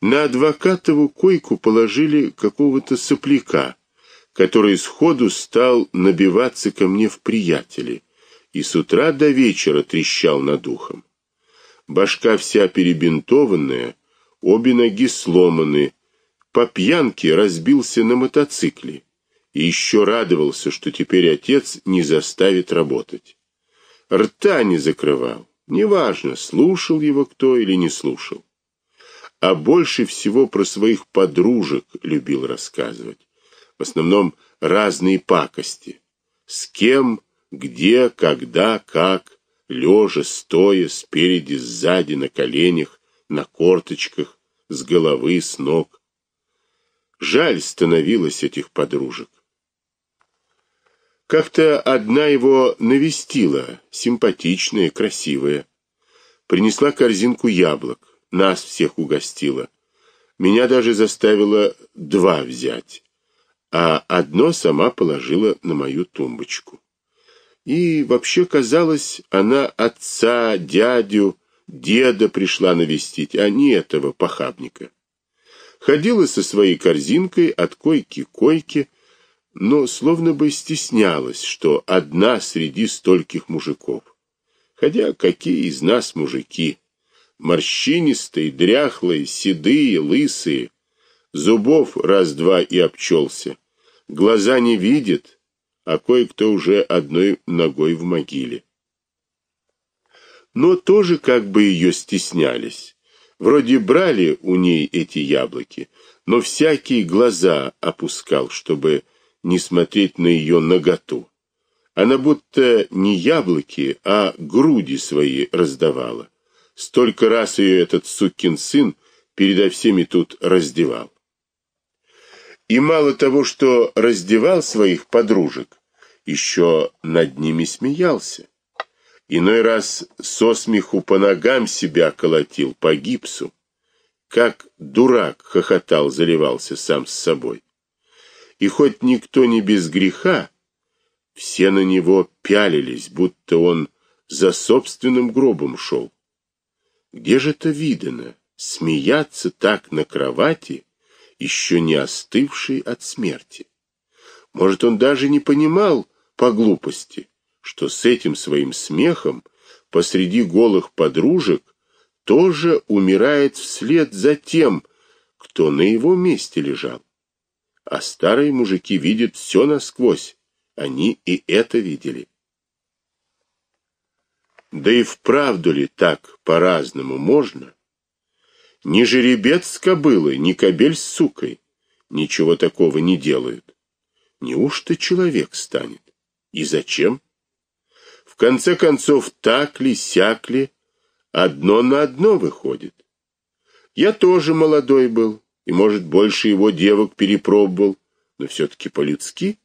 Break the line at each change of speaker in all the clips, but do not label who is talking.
На адвокатову койку положили какого-то сопляка, который сходу стал набиваться ко мне в приятели и с утра до вечера трещал над ухом. Башка вся перебинтованная, обе ноги сломаны, по пьянке разбился на мотоцикле и еще радовался, что теперь отец не заставит работать. Рта не закрывал. Неважно, слушал его кто или не слушал. А больше всего про своих подружек любил рассказывать. В основном разные пакости. С кем, где, когда, как, лежа, стоя, спереди, сзади, на коленях, на корточках, с головы, с ног. Жаль становилось этих подружек. Как-то одна его навестила, симпатичная, красивая. Принесла корзинку яблок, нас всех угостила. Меня даже заставила два взять, а одно сама положила на мою тумбочку. И вообще казалось, она отца, дядю, деда пришла навестить, а не этого похабника. Ходила со своей корзинкой от койки к койке, но словно бы стеснялась, что одна среди стольких мужиков. Хотя какие из нас мужики? Морщинистые, дряхлые, седые, лысые. Зубов раз-два и обчелся. Глаза не видят, а кое-кто уже одной ногой в могиле. Но тоже как бы ее стеснялись. Вроде брали у ней эти яблоки, но всякие глаза опускал, чтобы не смотреть на ее наготу. Она будто не яблоки, а груди свои раздавала. Столько раз ее этот сукин сын передо всеми тут раздевал. И мало того, что раздевал своих подружек, еще над ними смеялся. Иной раз со смеху по ногам себя колотил по гипсу, как дурак хохотал, заливался сам с собой. И хоть никто не без греха, все на него пялились, будто он за собственным гробом шел. Где же это видано, смеяться так на кровати, еще не остывшей от смерти? Может, он даже не понимал по глупости, что с этим своим смехом посреди голых подружек тоже умирает вслед за тем, кто на его месте лежал а старые мужики видят все насквозь. Они и это видели. Да и вправду ли так по-разному можно? Ни жеребец с кобылой, ни кобель с сукой ничего такого не делают. Неужто человек станет? И зачем? В конце концов, так ли, сяк ли, одно на одно выходит. Я тоже молодой был, и, может, больше его девок перепробовал, но все-таки по-людски.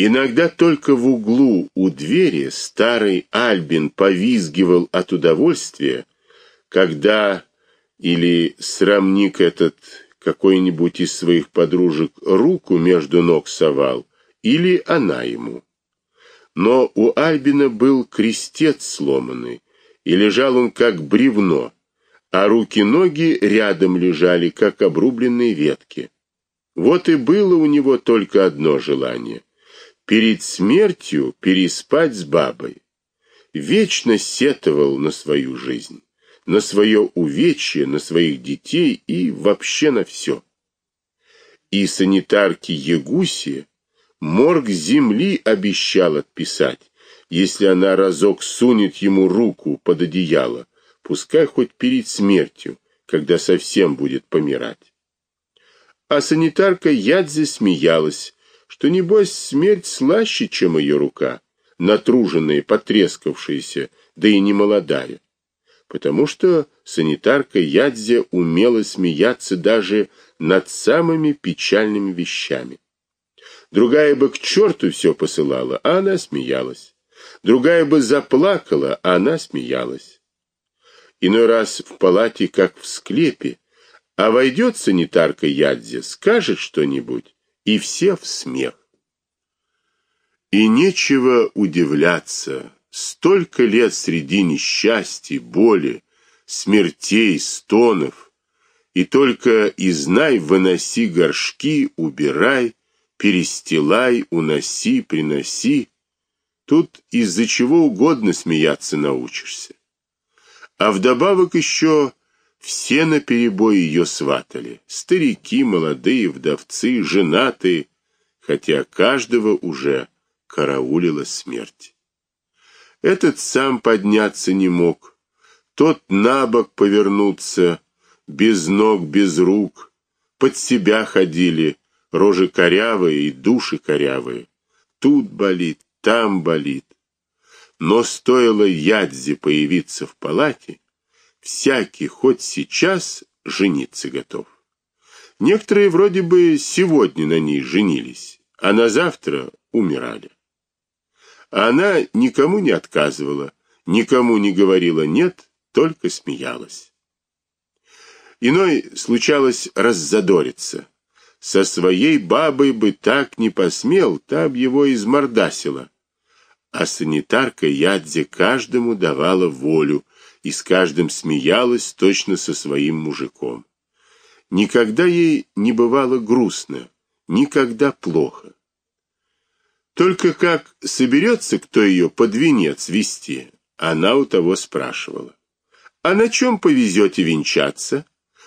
Иногда только в углу у двери старый Альбин повизгивал от удовольствия, когда или срамник этот какой-нибудь из своих подружек руку между ног совал, или она ему. Но у Альбина был крестец сломанный, и лежал он как бревно, а руки-ноги рядом лежали, как обрубленные ветки. Вот и было у него только одно желание — перед смертью переспать с бабой. Вечно сетовал на свою жизнь, на свое увечье, на своих детей и вообще на все. И санитарке Ягусе морг земли обещал отписать, если она разок сунет ему руку под одеяло, пускай хоть перед смертью, когда совсем будет помирать. А санитарка Ядзе смеялась, что небось смерть слаще, чем ее рука, натруженная, потрескавшаяся, да и не молодая. Потому что санитарка Ядзе умела смеяться даже над самыми печальными вещами. Другая бы к черту все посылала, а она смеялась. Другая бы заплакала, а она смеялась иной раз в палате, как в склепе, а войдет санитарка Ядзе, скажет что-нибудь, и все в смех. И нечего удивляться, столько лет среди несчастий, боли, смертей, стонов, И только и знай, выноси горшки, убирай, перестилай, уноси, приноси. Тут из-за чего угодно смеяться научишься. А вдобавок еще все наперебой ее сватали. Старики, молодые, вдовцы, женатые, хотя каждого уже караулила смерть. Этот сам подняться не мог, тот на бок повернуться, без ног, без рук, под себя ходили, рожи корявые и души корявые. Тут болит, там болит. Но стоило Ядзе появиться в палате, всякий хоть сейчас жениться готов. Некоторые вроде бы сегодня на ней женились, а на завтра умирали. Она никому не отказывала, никому не говорила нет, только смеялась. Иной случалось раззадориться. Со своей бабой бы так не посмел, та б его измордасила. А санитарка Ядзе каждому давала волю и с каждым смеялась точно со своим мужиком. Никогда ей не бывало грустно, никогда плохо. Только как соберется кто ее под венец вести, она у того спрашивала. А на чем повезете венчаться?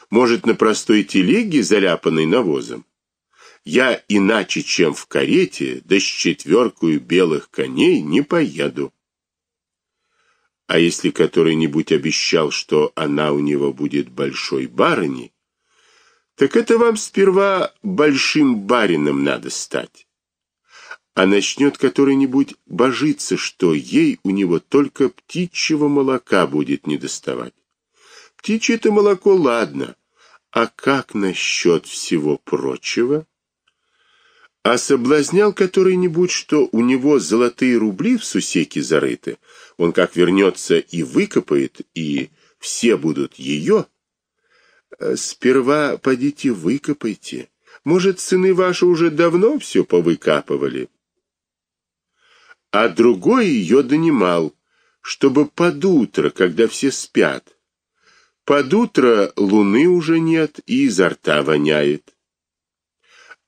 Может, на простой телеге, заляпанной навозом? Я иначе, чем в карете, да с четверкою белых коней не поеду. А если который-нибудь обещал, что она у него будет большой барыней, так это вам сперва большим барином надо стать а начнет который-нибудь божиться, что ей у него только птичьего молока будет недоставать. Птичье-то молоко ладно, а как насчет всего прочего? А соблазнял который-нибудь, что у него золотые рубли в сусеке зарыты, он как вернется и выкопает, и все будут ее. Сперва подите выкопайте. Может, сыны ваши уже давно все повыкапывали? а другой ее донимал, чтобы под утро, когда все спят. Под утро луны уже нет и изо рта воняет.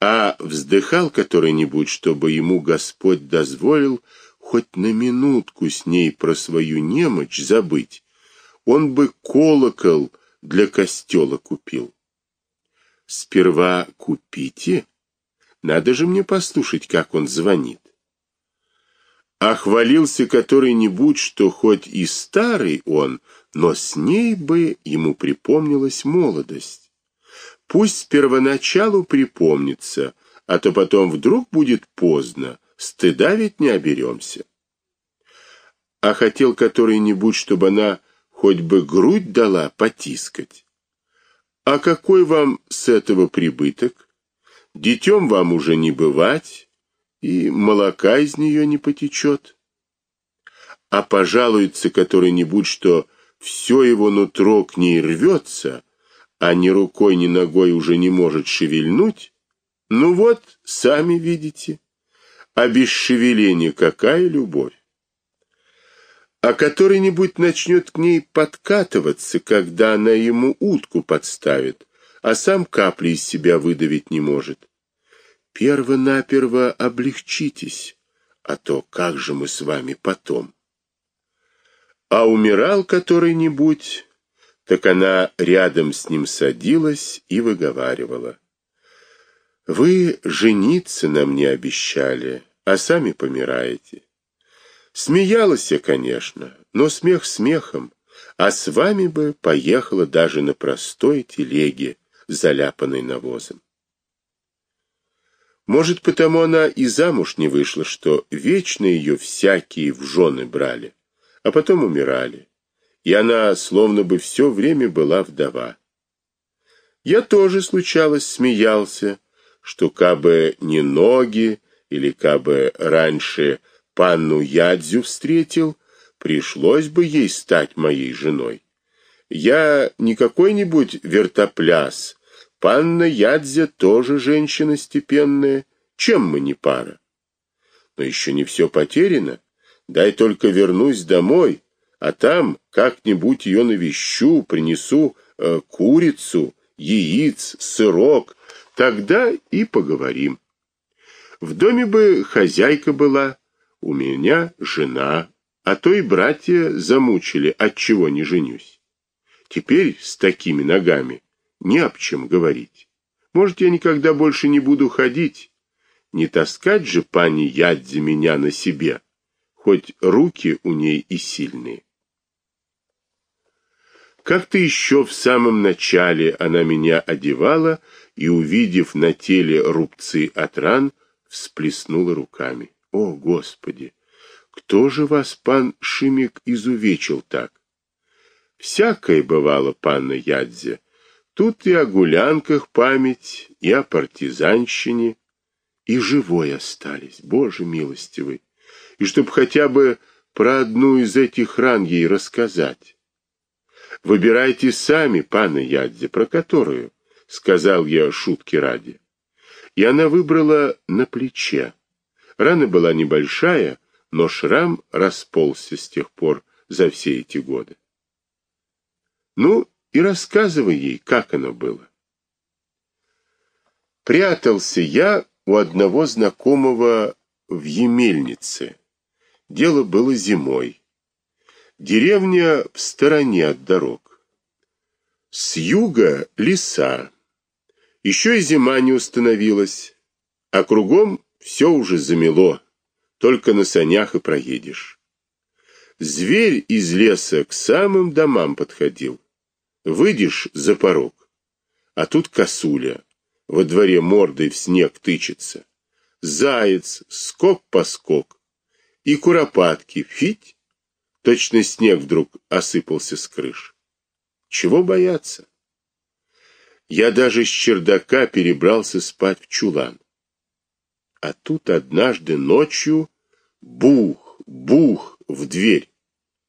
А вздыхал который-нибудь, чтобы ему Господь дозволил хоть на минутку с ней про свою немочь забыть, он бы колокол для костела купил. Сперва купите, надо же мне послушать, как он звонит. А хвалился который-нибудь, что хоть и старый он, но с ней бы ему припомнилась молодость. Пусть первоначалу припомнится, а то потом вдруг будет поздно, стыда ведь не оберемся. А хотел который-нибудь, чтобы она хоть бы грудь дала потискать. А какой вам с этого прибыток? Детем вам уже не бывать, и молока из нее не потечет. А пожалуется который-нибудь, что все его нутро к ней рвется, а ни рукой, ни ногой уже не может шевельнуть, ну вот, сами видите, а без шевеления какая любовь. А который-нибудь начнет к ней подкатываться, когда она ему утку подставит, а сам капли из себя выдавить не может перво-наперво облегчитесь, а то как же мы с вами потом? А умирал который-нибудь, так она рядом с ним садилась и выговаривала. Вы жениться нам не обещали, а сами помираете. Смеялась я, конечно, но смех смехом, а с вами бы поехала даже на простой телеге, заляпанной навозом. Может, потому она и замуж не вышла, что вечно ее всякие в жены брали, а потом умирали. И она словно бы все время была вдова. Я тоже случалось смеялся, что кабы не ноги или кабы раньше панну Ядзю встретил, пришлось бы ей стать моей женой. Я не какой-нибудь вертопляс, Панна Ядзя тоже женщина степенная, чем мы не пара? Но еще не все потеряно. Дай только вернусь домой, а там как-нибудь ее навещу, принесу э, курицу яиц, сырок, тогда и поговорим. В доме бы хозяйка была, у меня жена, а то и братья замучили, от чего не женюсь. Теперь с такими ногами не об чем говорить. Может, я никогда больше не буду ходить. Не таскать же пани Ядзе меня на себе, хоть руки у ней и сильные. Как-то еще в самом начале она меня одевала и, увидев на теле рубцы от ран, всплеснула руками. О, Господи! Кто же вас, пан Шимик, изувечил так? Всякое бывало, панна Ядзе. Тут и о гулянках память, и о партизанщине, и живой остались, Боже милостивый. И чтоб хотя бы про одну из этих ран ей рассказать. Выбирайте сами, пана Ядзе, про которую, сказал я шутки ради. И она выбрала на плече. Рана была небольшая, но шрам расползся с тех пор за все эти годы. Ну, и рассказывай ей, как оно было. Прятался я у одного знакомого в Емельнице. Дело было зимой. Деревня в стороне от дорог. С юга леса. Еще и зима не установилась, а кругом все уже замело, только на санях и проедешь. Зверь из леса к самым домам подходил. Выйдешь за порог, а тут косуля, во дворе мордой в снег тычется. Заяц, скок по скок, и куропатки, фить, Точно снег вдруг осыпался с крыш. Чего бояться? Я даже с чердака перебрался спать в чулан. А тут однажды ночью бух, бух в дверь.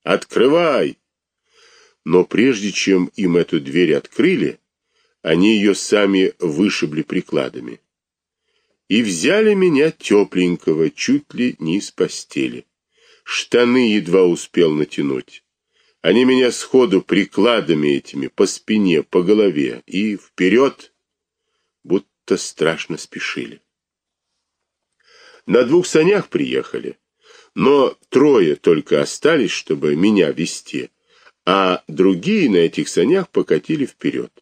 Открывай! Но прежде чем им эту дверь открыли, они ее сами вышибли прикладами. И взяли меня тепленького, чуть ли не из постели штаны едва успел натянуть. Они меня сходу прикладами этими по спине, по голове и вперед, будто страшно спешили. На двух санях приехали, но трое только остались, чтобы меня вести, а другие на этих санях покатили вперед.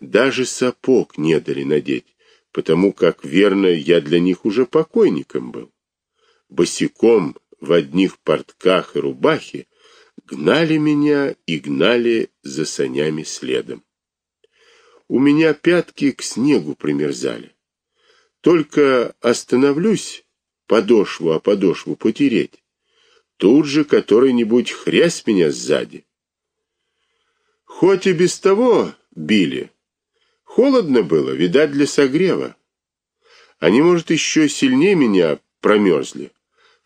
Даже сапог не дали надеть, потому как, верно, я для них уже покойником был. Босиком в одних портках и рубахе гнали меня и гнали за санями следом. У меня пятки к снегу примерзали. Только остановлюсь, подошву о подошву потереть, тут же который-нибудь хрясь меня сзади. Хоть и без того били, холодно было, видать, для согрева. Они, может, еще сильнее меня промерзли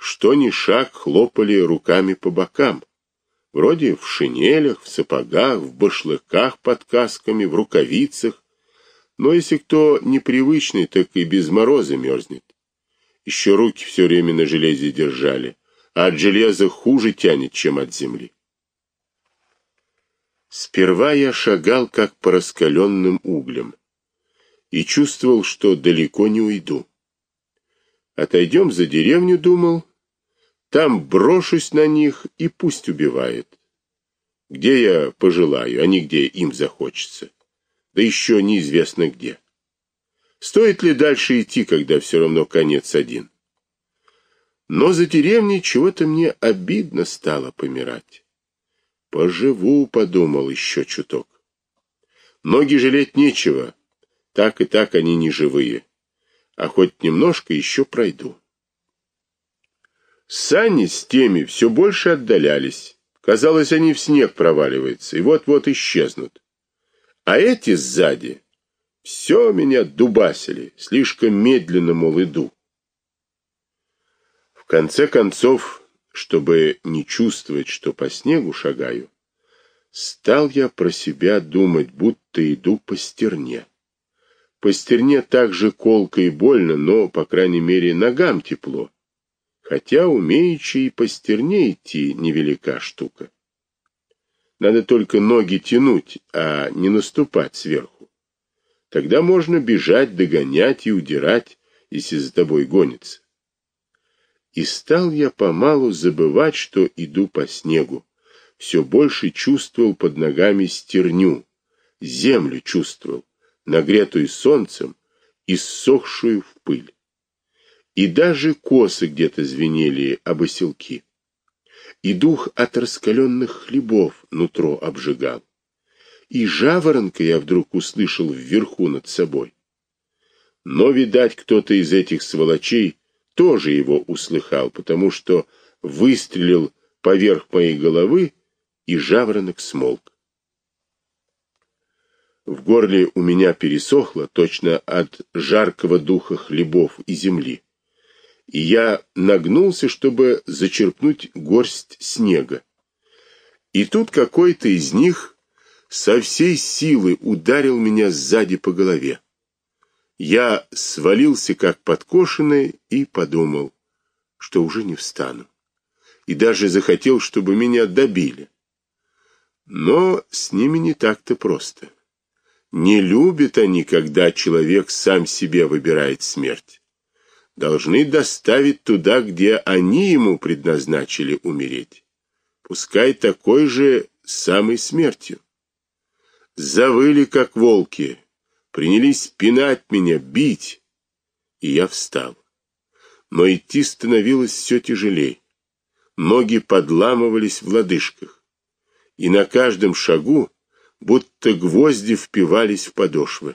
что ни шаг хлопали руками по бокам, вроде в шинелях, в сапогах, в башлыках под касками, в рукавицах. Но если кто непривычный, так и без мороза мерзнет. Еще руки все время на железе держали, а от железа хуже тянет, чем от земли. Сперва я шагал как по раскаленным углям и чувствовал, что далеко не уйду. Отойдем за деревню, думал, там брошусь на них и пусть убивает. Где я пожелаю, а не где им захочется. Да еще неизвестно где. Стоит ли дальше идти, когда все равно конец один? Но за деревней чего-то мне обидно стало помирать. Поживу, подумал еще чуток. Ноги жалеть нечего, так и так они не живые, а хоть немножко еще пройду. Сани с теми все больше отдалялись. Казалось, они в снег проваливаются и вот-вот исчезнут. А эти сзади все меня дубасили, слишком медленно, мол, иду. В конце концов, чтобы не чувствовать, что по снегу шагаю, стал я про себя думать, будто иду по стерне. По стерне так же колко и больно, но, по крайней мере, ногам тепло хотя умеючи и по стерне идти невелика штука. Надо только ноги тянуть, а не наступать сверху. Тогда можно бежать, догонять и удирать, если за тобой гонится. И стал я помалу забывать, что иду по снегу. Все больше чувствовал под ногами стерню, землю чувствовал, нагретую солнцем и ссохшую в пыль. И даже косы где-то звенели об оселки. И дух от раскаленных хлебов нутро обжигал. И жаворонка я вдруг услышал вверху над собой. Но, видать, кто-то из этих сволочей тоже его услыхал, потому что выстрелил поверх моей головы, и жаворонок смолк. В горле у меня пересохло точно от жаркого духа хлебов и земли. И я нагнулся, чтобы зачерпнуть горсть снега. И тут какой-то из них со всей силы ударил меня сзади по голове. Я свалился как подкошенный и подумал, что уже не встану. И даже захотел, чтобы меня добили. Но с ними не так-то просто. Не любят они, когда человек сам себе выбирает смерть. Должны доставить туда, где они ему предназначили умереть. Пускай такой же самой смертью. Завыли, как волки, принялись пинать меня, бить, и я встал. Но идти становилось все тяжелее. Ноги подламывались в лодыжках, и на каждом шагу будто гвозди впивались в подошвы.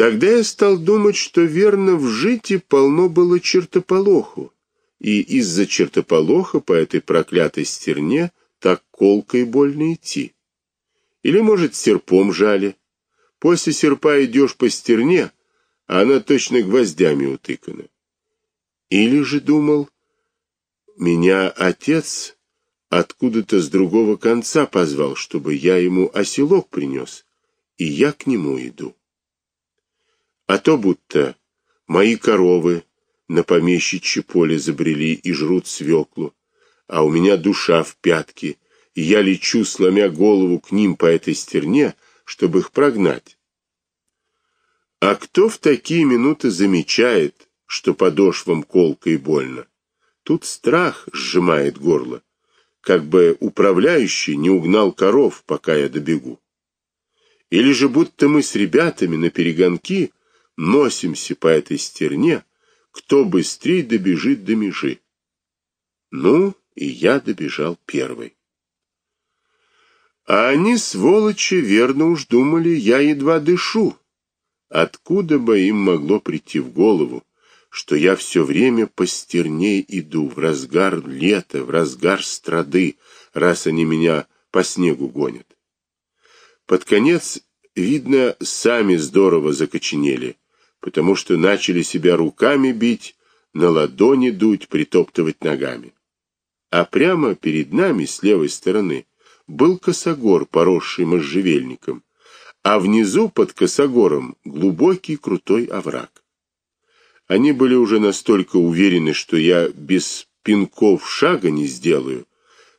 Тогда я стал думать, что верно в житии полно было чертополоху, и из-за чертополоха по этой проклятой стерне так колко и больно идти. Или, может, серпом жали, После серпа идешь по стерне, а она точно гвоздями утыкана. Или же думал, меня отец откуда-то с другого конца позвал, чтобы я ему оселок принес, и я к нему иду. А то будто мои коровы на помещичье поле забрели и жрут свеклу, а у меня душа в пятке, и я лечу, сломя голову к ним по этой стерне, чтобы их прогнать. А кто в такие минуты замечает, что подошвам колко и больно? Тут страх сжимает горло, как бы управляющий не угнал коров, пока я добегу. Или же будто мы с ребятами на перегонки носимся по этой стерне, кто быстрее добежит до межи. Ну, и я добежал первый. А они, сволочи, верно уж думали, я едва дышу. Откуда бы им могло прийти в голову, что я все время по стерне иду в разгар лета, в разгар страды, раз они меня по снегу гонят. Под конец, видно, сами здорово закоченели, потому что начали себя руками бить, на ладони дуть, притоптывать ногами. А прямо перед нами, с левой стороны, был косогор, поросший можжевельником, а внизу под косогором глубокий крутой овраг. Они были уже настолько уверены, что я без пинков шага не сделаю,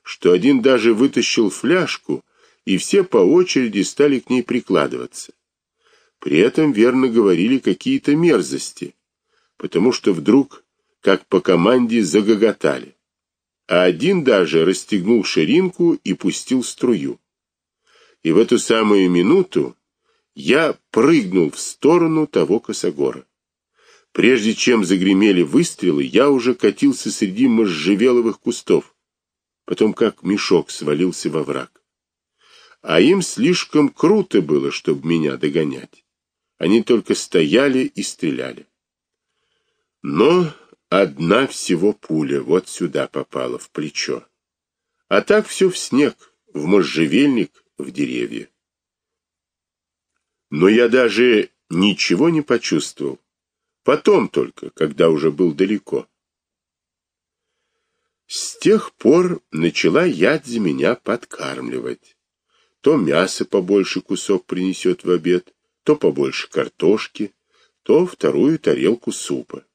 что один даже вытащил фляжку, и все по очереди стали к ней прикладываться. При этом верно говорили какие-то мерзости, потому что вдруг, как по команде, загоготали а один даже расстегнул ширинку и пустил струю. И в эту самую минуту я прыгнул в сторону того косогора. Прежде чем загремели выстрелы, я уже катился среди можжевеловых кустов, потом как мешок свалился во враг. А им слишком круто было, чтобы меня догонять. Они только стояли и стреляли. Но Одна всего пуля вот сюда попала, в плечо. А так все в снег, в можжевельник, в деревья. Но я даже ничего не почувствовал. Потом только, когда уже был далеко. С тех пор начала Ядзи меня подкармливать. То мясо побольше кусок принесет в обед, то побольше картошки, то вторую тарелку супа.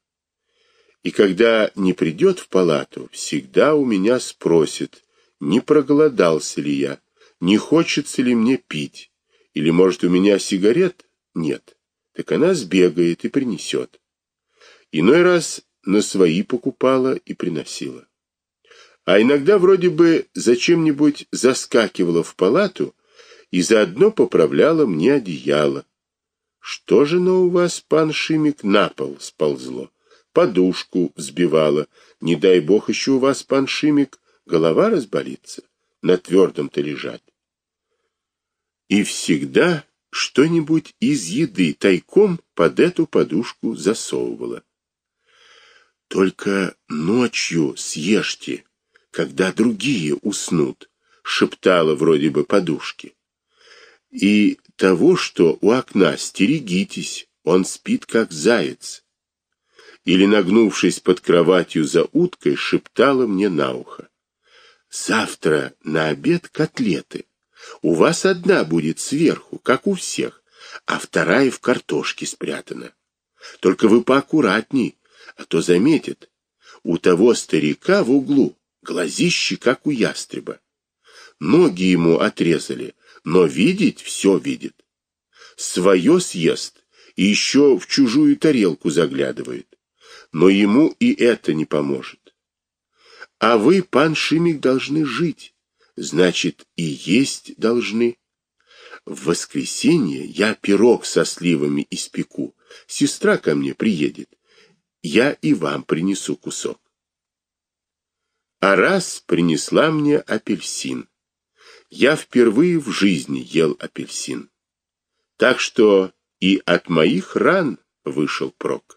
И когда не придет в палату, всегда у меня спросит, не проголодался ли я, не хочется ли мне пить, или, может, у меня сигарет нет, так она сбегает и принесет. Иной раз на свои покупала и приносила. А иногда вроде бы зачем-нибудь заскакивала в палату и заодно поправляла мне одеяло. Что же на у вас, пан Шимик, на пол сползло? Подушку взбивала. Не дай бог еще у вас, пан Шимик, голова разболится. На твердом-то лежать. И всегда что-нибудь из еды тайком под эту подушку засовывала. Только ночью съешьте, когда другие уснут, шептала вроде бы подушки. И того, что у окна стерегитесь, он спит как заяц. Или нагнувшись под кроватью за уткой, шептала мне на ухо: "Завтра на обед котлеты. У вас одна будет сверху, как у всех, а вторая в картошке спрятана. Только вы поаккуратней, а то заметит. У того старика в углу глазищи, как у ястреба. Ноги ему отрезали, но видеть все видит. Свое съест и еще в чужую тарелку заглядывает. Но ему и это не поможет. А вы, пан Шимик, должны жить. Значит, и есть должны. В воскресенье я пирог со сливами испеку. Сестра ко мне приедет я и вам принесу кусок. А раз принесла мне апельсин. Я впервые в жизни ел апельсин. Так что и от моих ран вышел прок.